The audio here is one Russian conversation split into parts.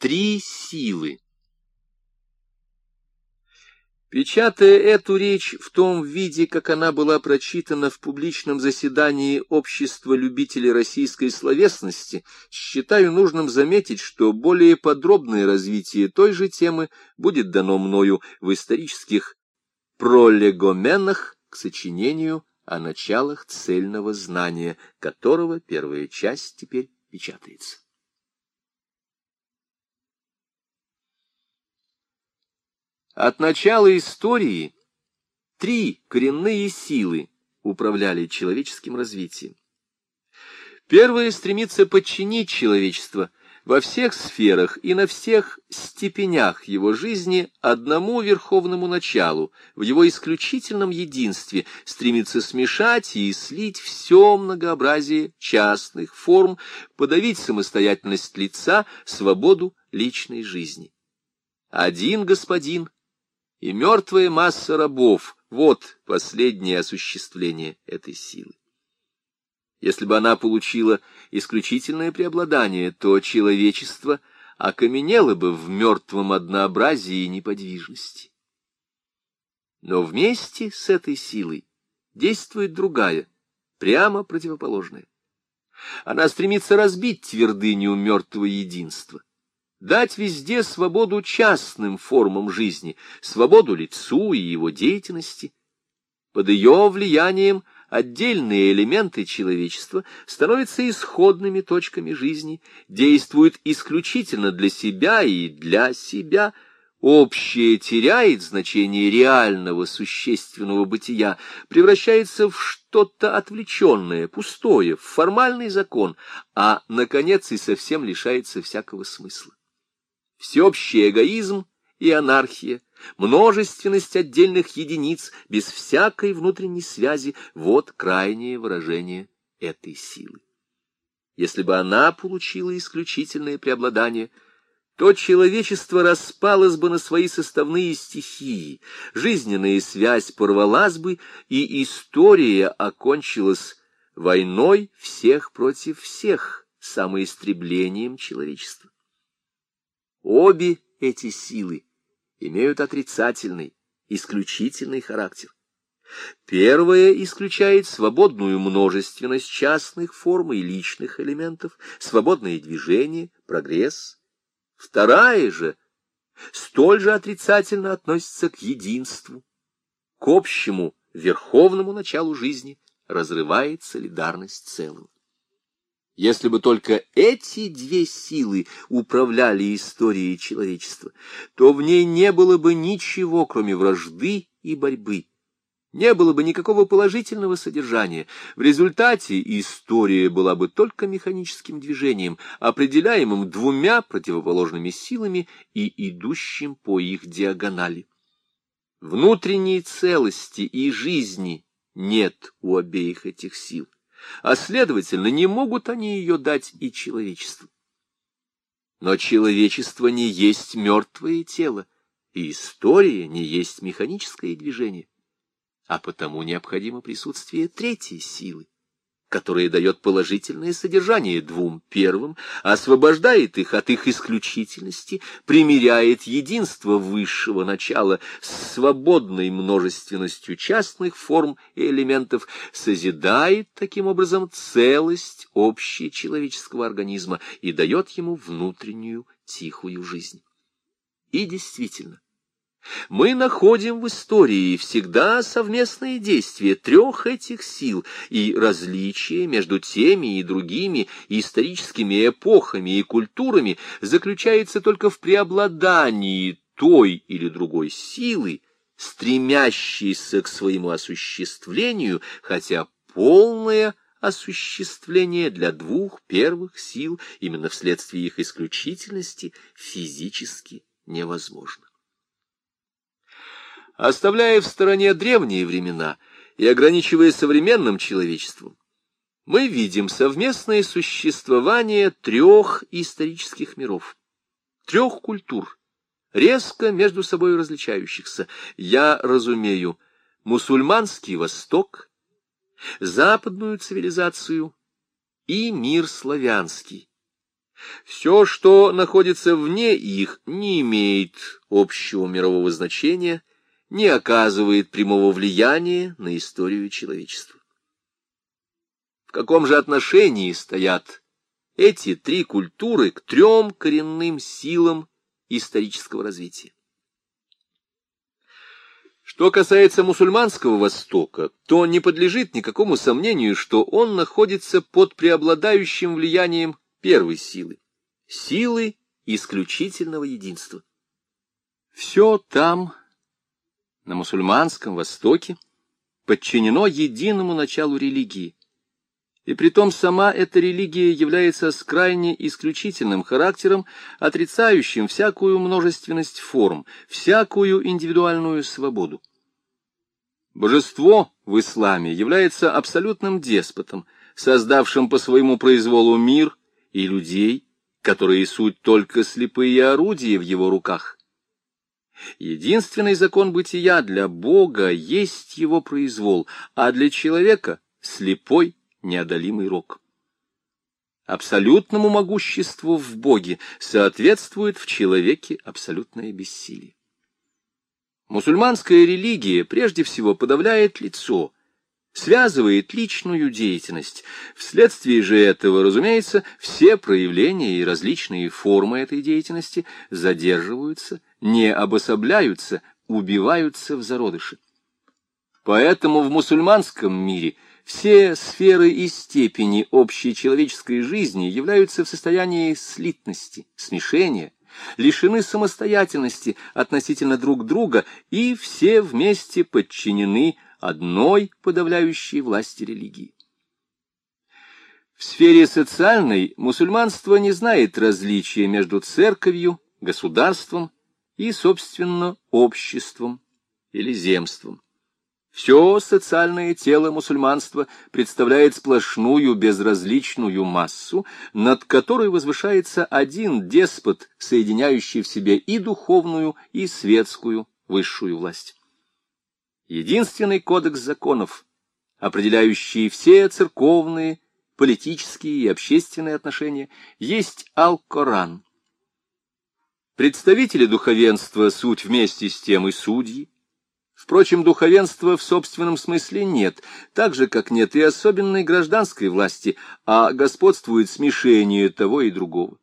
Три силы. Печатая эту речь в том виде, как она была прочитана в публичном заседании Общества любителей российской словесности, считаю нужным заметить, что более подробное развитие той же темы будет дано мною в исторических пролегоменах к сочинению о началах цельного знания, которого первая часть теперь печатается. От начала истории три коренные силы управляли человеческим развитием. Первая стремится подчинить человечество во всех сферах и на всех степенях его жизни одному верховному началу, в его исключительном единстве стремится смешать и слить все многообразие частных форм, подавить самостоятельность лица, свободу личной жизни. Один господин и мертвая масса рабов — вот последнее осуществление этой силы. Если бы она получила исключительное преобладание, то человечество окаменело бы в мертвом однообразии и неподвижности. Но вместе с этой силой действует другая, прямо противоположная. Она стремится разбить твердыню мертвого единства дать везде свободу частным формам жизни, свободу лицу и его деятельности. Под ее влиянием отдельные элементы человечества становятся исходными точками жизни, действуют исключительно для себя и для себя, общее теряет значение реального существенного бытия, превращается в что-то отвлеченное, пустое, в формальный закон, а, наконец, и совсем лишается всякого смысла всеобщий эгоизм и анархия, множественность отдельных единиц без всякой внутренней связи — вот крайнее выражение этой силы. Если бы она получила исключительное преобладание, то человечество распалось бы на свои составные стихии, жизненная связь порвалась бы, и история окончилась войной всех против всех, самоистреблением человечества. Обе эти силы имеют отрицательный, исключительный характер. Первая исключает свободную множественность частных форм и личных элементов, свободное движение, прогресс. Вторая же столь же отрицательно относится к единству, к общему верховному началу жизни, разрывает солидарность целого. Если бы только эти две силы управляли историей человечества, то в ней не было бы ничего, кроме вражды и борьбы. Не было бы никакого положительного содержания. В результате история была бы только механическим движением, определяемым двумя противоположными силами и идущим по их диагонали. Внутренней целости и жизни нет у обеих этих сил а, следовательно, не могут они ее дать и человечеству. Но человечество не есть мертвое тело, и история не есть механическое движение, а потому необходимо присутствие третьей силы, которое дает положительное содержание двум первым, освобождает их от их исключительности, примиряет единство высшего начала с свободной множественностью частных форм и элементов, созидает таким образом целость общечеловеческого организма и дает ему внутреннюю тихую жизнь. И действительно, мы находим в истории всегда совместные действия трех этих сил и различия между теми и другими историческими эпохами и культурами заключается только в преобладании той или другой силы, стремящейся к своему осуществлению, хотя полное осуществление для двух первых сил именно вследствие их исключительности физически невозможно. Оставляя в стороне древние времена и ограничивая современным человечеством, мы видим совместное существование трех исторических миров, трех культур, резко между собой различающихся. Я разумею мусульманский Восток, западную цивилизацию и мир славянский, Все, что находится вне их, не имеет общего мирового значения, не оказывает прямого влияния на историю человечества. В каком же отношении стоят эти три культуры к трем коренным силам исторического развития? Что касается мусульманского Востока, то не подлежит никакому сомнению, что он находится под преобладающим влиянием первой силы — силы исключительного единства. Все там, на мусульманском Востоке, подчинено единому началу религии. И притом сама эта религия является с крайне исключительным характером, отрицающим всякую множественность форм, всякую индивидуальную свободу. Божество в исламе является абсолютным деспотом, создавшим по своему произволу мир и людей, которые суть только слепые орудия в его руках. Единственный закон бытия для Бога есть его произвол, а для человека — слепой, неодолимый рок. Абсолютному могуществу в Боге соответствует в человеке абсолютное бессилие. Мусульманская религия прежде всего подавляет лицо, связывает личную деятельность. Вследствие же этого, разумеется, все проявления и различные формы этой деятельности задерживаются, не обособляются, убиваются в зародыше. Поэтому в мусульманском мире все сферы и степени общей человеческой жизни являются в состоянии слитности, смешения, лишены самостоятельности относительно друг друга и все вместе подчинены одной подавляющей власти религии. В сфере социальной мусульманство не знает различия между церковью, государством и, собственно, обществом или земством. Все социальное тело мусульманства представляет сплошную безразличную массу, над которой возвышается один деспот, соединяющий в себе и духовную, и светскую высшую власть. Единственный кодекс законов, определяющий все церковные, политические и общественные отношения, есть Ал-Коран. Представители духовенства суть вместе с тем и судьи, Впрочем, духовенства в собственном смысле нет, так же, как нет и особенной гражданской власти, а господствует смешение того и другого.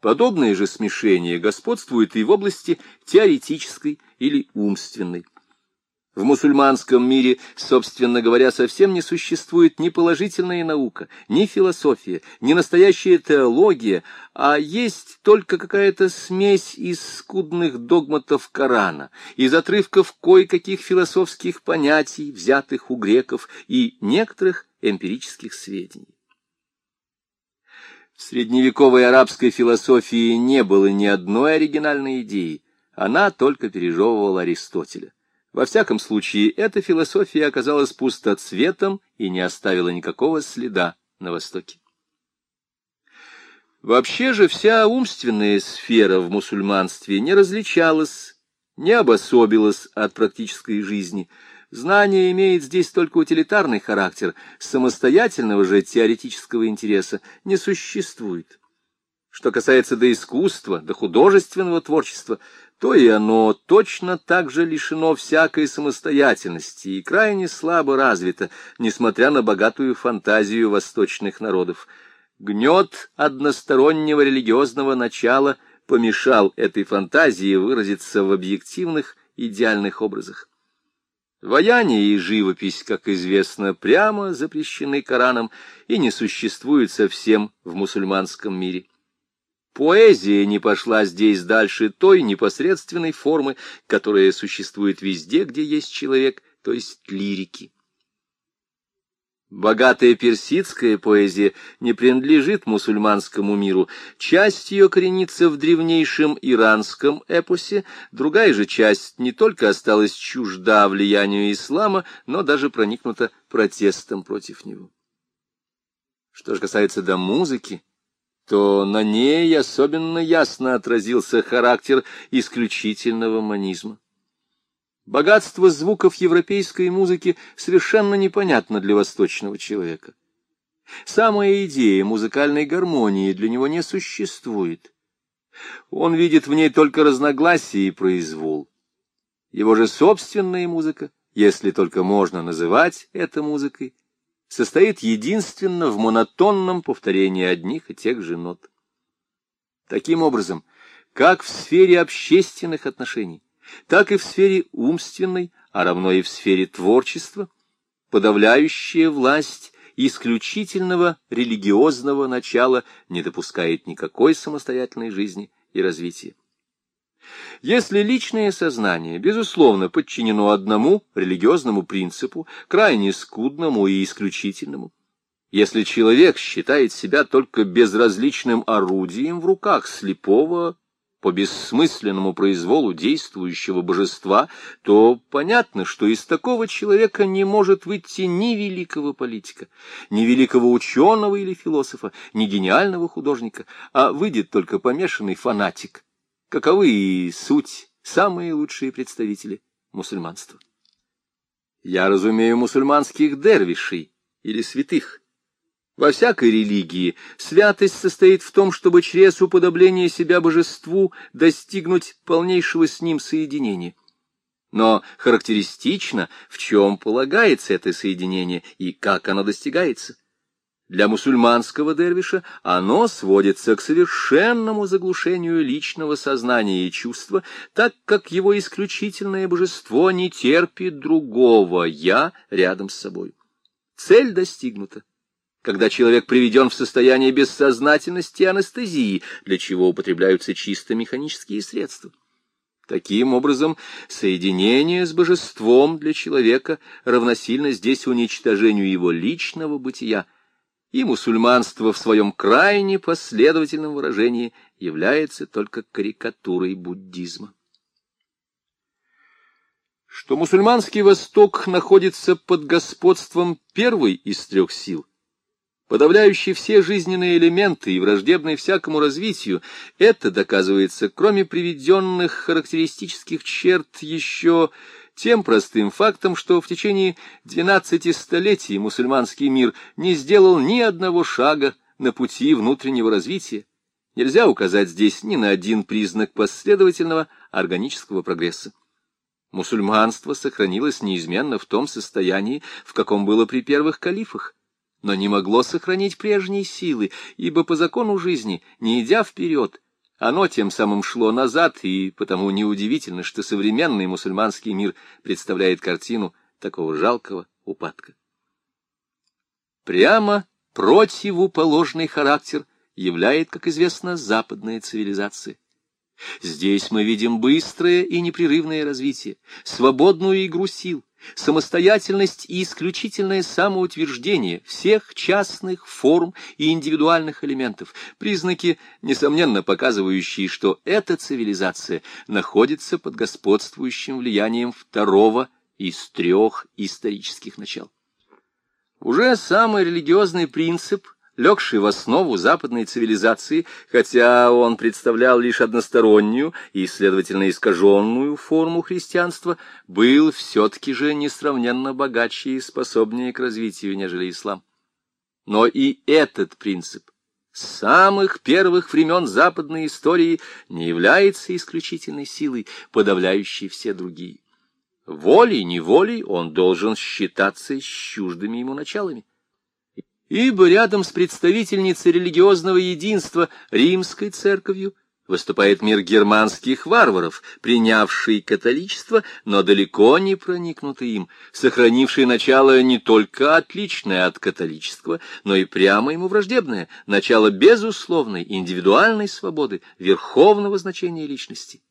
Подобное же смешение господствует и в области теоретической или умственной. В мусульманском мире, собственно говоря, совсем не существует ни положительная наука, ни философия, ни настоящая теология, а есть только какая-то смесь из скудных догматов Корана, из отрывков кое-каких философских понятий, взятых у греков, и некоторых эмпирических сведений. В средневековой арабской философии не было ни одной оригинальной идеи, она только пережевывала Аристотеля. Во всяком случае, эта философия оказалась пустоцветом и не оставила никакого следа на Востоке. Вообще же вся умственная сфера в мусульманстве не различалась, не обособилась от практической жизни. Знание имеет здесь только утилитарный характер, самостоятельного же теоретического интереса не существует. Что касается до искусства, до художественного творчества, то и оно точно так же лишено всякой самостоятельности и крайне слабо развито, несмотря на богатую фантазию восточных народов. Гнет одностороннего религиозного начала помешал этой фантазии выразиться в объективных идеальных образах. Ваяние и живопись, как известно, прямо запрещены Кораном и не существуют совсем в мусульманском мире. Поэзия не пошла здесь дальше той непосредственной формы, которая существует везде, где есть человек, то есть лирики. Богатая персидская поэзия не принадлежит мусульманскому миру. Часть ее коренится в древнейшем иранском эпосе, другая же часть не только осталась чужда влиянию ислама, но даже проникнута протестом против него. Что же касается до музыки, то на ней особенно ясно отразился характер исключительного манизма. Богатство звуков европейской музыки совершенно непонятно для восточного человека. Самая идея музыкальной гармонии для него не существует. Он видит в ней только разногласия и произвол. Его же собственная музыка, если только можно называть это музыкой, состоит единственно в монотонном повторении одних и тех же нот. Таким образом, как в сфере общественных отношений, так и в сфере умственной, а равно и в сфере творчества, подавляющая власть исключительного религиозного начала не допускает никакой самостоятельной жизни и развития. Если личное сознание, безусловно, подчинено одному религиозному принципу, крайне скудному и исключительному, если человек считает себя только безразличным орудием в руках слепого, по бессмысленному произволу действующего божества, то понятно, что из такого человека не может выйти ни великого политика, ни великого ученого или философа, ни гениального художника, а выйдет только помешанный фанатик, каковы и суть самые лучшие представители мусульманства. Я разумею мусульманских дервишей или святых, во всякой религии святость состоит в том, чтобы через уподобление себя божеству достигнуть полнейшего с ним соединения. Но характеристично, в чем полагается это соединение и как оно достигается. Для мусульманского дервиша оно сводится к совершенному заглушению личного сознания и чувства, так как его исключительное божество не терпит другого «я» рядом с собой. Цель достигнута когда человек приведен в состояние бессознательности и анестезии, для чего употребляются чисто механические средства. Таким образом, соединение с божеством для человека равносильно здесь уничтожению его личного бытия, и мусульманство в своем крайне последовательном выражении является только карикатурой буддизма. Что мусульманский Восток находится под господством первой из трех сил – подавляющий все жизненные элементы и враждебный всякому развитию, это доказывается, кроме приведенных характеристических черт, еще тем простым фактом, что в течение двенадцати столетий мусульманский мир не сделал ни одного шага на пути внутреннего развития. Нельзя указать здесь ни на один признак последовательного органического прогресса. Мусульманство сохранилось неизменно в том состоянии, в каком было при первых калифах но не могло сохранить прежние силы, ибо по закону жизни, не идя вперед, оно тем самым шло назад, и потому неудивительно, что современный мусульманский мир представляет картину такого жалкого упадка. Прямо противоположный характер являет, как известно, западная цивилизация. Здесь мы видим быстрое и непрерывное развитие, свободную игру сил, самостоятельность и исключительное самоутверждение всех частных форм и индивидуальных элементов, признаки, несомненно показывающие, что эта цивилизация находится под господствующим влиянием второго из трех исторических начал. Уже самый религиозный принцип – легший в основу западной цивилизации, хотя он представлял лишь одностороннюю и, следовательно, искаженную форму христианства, был все-таки же несравненно богаче и способнее к развитию, нежели ислам. Но и этот принцип с самых первых времен западной истории не является исключительной силой, подавляющей все другие. Волей-неволей он должен считаться с чуждыми ему началами ибо рядом с представительницей религиозного единства римской церковью выступает мир германских варваров, принявший католичество, но далеко не проникнутый им, сохранивший начало не только отличное от католичества, но и прямо ему враждебное, начало безусловной индивидуальной свободы, верховного значения личности.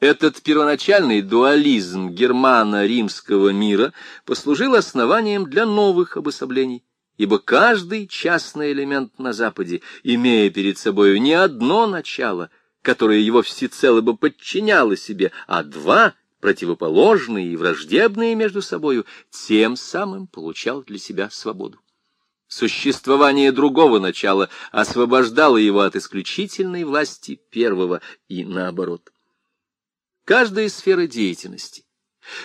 Этот первоначальный дуализм германо-римского мира послужил основанием для новых обособлений, ибо каждый частный элемент на Западе, имея перед собой не одно начало, которое его всецело бы подчиняло себе, а два противоположные и враждебные между собою, тем самым получал для себя свободу. Существование другого начала освобождало его от исключительной власти первого и наоборот. Каждая сфера деятельности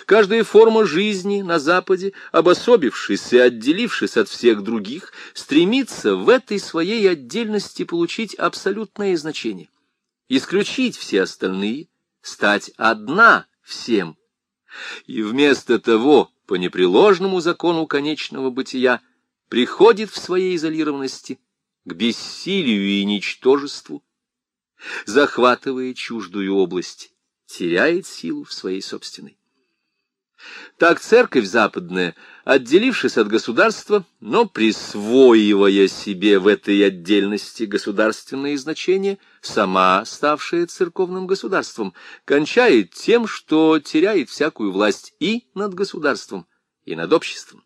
Каждая форма жизни на Западе, обособившись и отделившись от всех других, стремится в этой своей отдельности получить абсолютное значение, исключить все остальные, стать одна всем. И вместо того, по непреложному закону конечного бытия, приходит в своей изолированности к бессилию и ничтожеству, захватывая чуждую область, теряет силу в своей собственной. Так церковь западная, отделившись от государства, но присвоивая себе в этой отдельности государственные значения, сама ставшая церковным государством, кончает тем, что теряет всякую власть и над государством, и над обществом.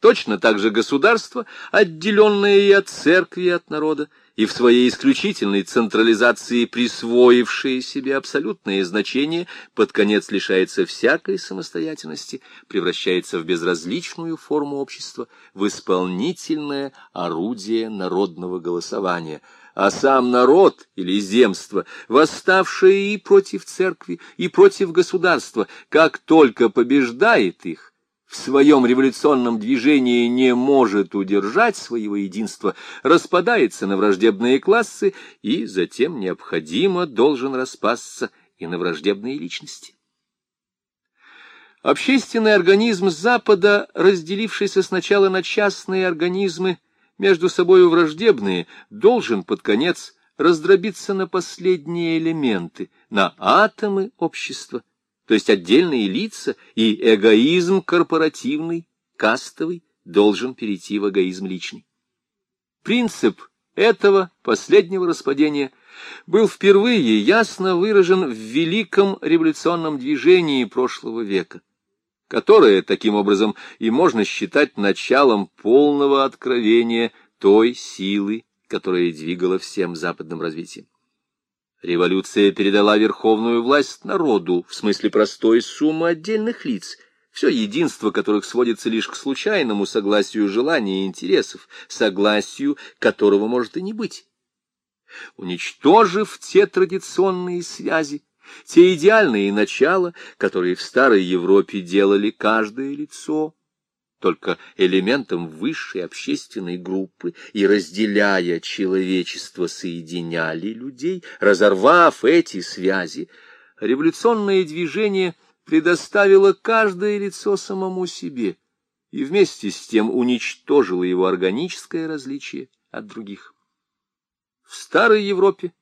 Точно так же государство, отделенное и от церкви, и от народа, и в своей исключительной централизации присвоившее себе абсолютное значение, под конец лишается всякой самостоятельности, превращается в безразличную форму общества, в исполнительное орудие народного голосования, а сам народ или земство, восставшее и против церкви, и против государства, как только побеждает их, в своем революционном движении не может удержать своего единства, распадается на враждебные классы и затем необходимо должен распасться и на враждебные личности. Общественный организм Запада, разделившийся сначала на частные организмы, между собой враждебные, должен под конец раздробиться на последние элементы, на атомы общества, то есть отдельные лица, и эгоизм корпоративный, кастовый, должен перейти в эгоизм личный. Принцип этого последнего распадения был впервые ясно выражен в великом революционном движении прошлого века, которое, таким образом, и можно считать началом полного откровения той силы, которая двигала всем западным развитием. Революция передала верховную власть народу, в смысле простой суммы отдельных лиц, все единство которых сводится лишь к случайному согласию желаний и интересов, согласию которого может и не быть. Уничтожив те традиционные связи, те идеальные начала, которые в старой Европе делали каждое лицо, только элементом высшей общественной группы и, разделяя человечество, соединяли людей, разорвав эти связи, революционное движение предоставило каждое лицо самому себе и вместе с тем уничтожило его органическое различие от других. В старой Европе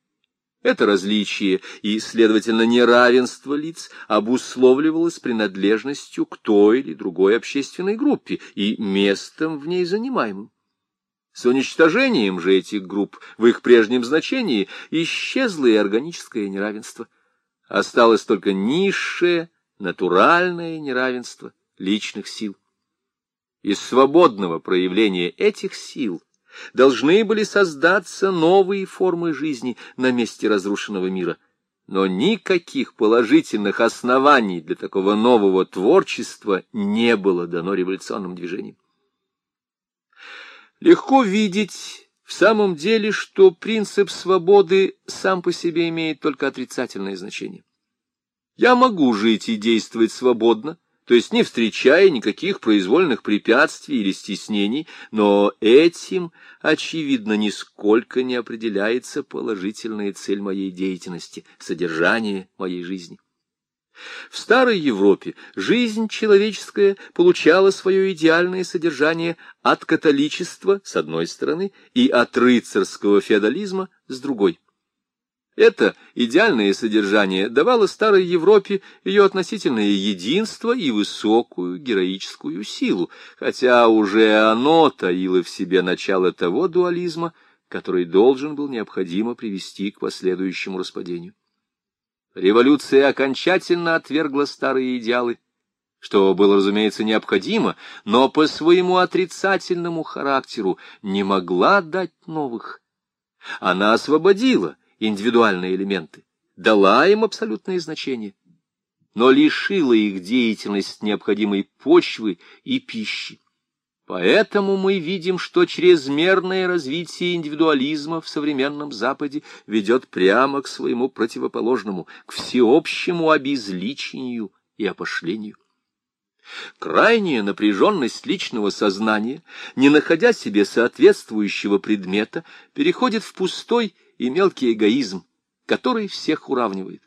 это различие и, следовательно, неравенство лиц обусловливалось принадлежностью к той или другой общественной группе и местом в ней занимаемым. С уничтожением же этих групп в их прежнем значении исчезло и органическое неравенство. Осталось только низшее, натуральное неравенство личных сил. Из свободного проявления этих сил должны были создаться новые формы жизни на месте разрушенного мира. Но никаких положительных оснований для такого нового творчества не было дано революционным движениям. Легко видеть в самом деле, что принцип свободы сам по себе имеет только отрицательное значение. Я могу жить и действовать свободно, то есть не встречая никаких произвольных препятствий или стеснений, но этим, очевидно, нисколько не определяется положительная цель моей деятельности, содержание моей жизни. В старой Европе жизнь человеческая получала свое идеальное содержание от католичества, с одной стороны, и от рыцарского феодализма, с другой. Это идеальное содержание давало старой Европе ее относительное единство и высокую героическую силу, хотя уже оно таило в себе начало того дуализма, который должен был необходимо привести к последующему распадению. Революция окончательно отвергла старые идеалы, что было, разумеется, необходимо, но по своему отрицательному характеру не могла дать новых. Она освободила индивидуальные элементы, дала им абсолютное значение, но лишила их деятельность необходимой почвы и пищи. Поэтому мы видим, что чрезмерное развитие индивидуализма в современном Западе ведет прямо к своему противоположному, к всеобщему обезличению и опошлению. Крайняя напряженность личного сознания, не находя себе соответствующего предмета, переходит в пустой и мелкий эгоизм, который всех уравнивает.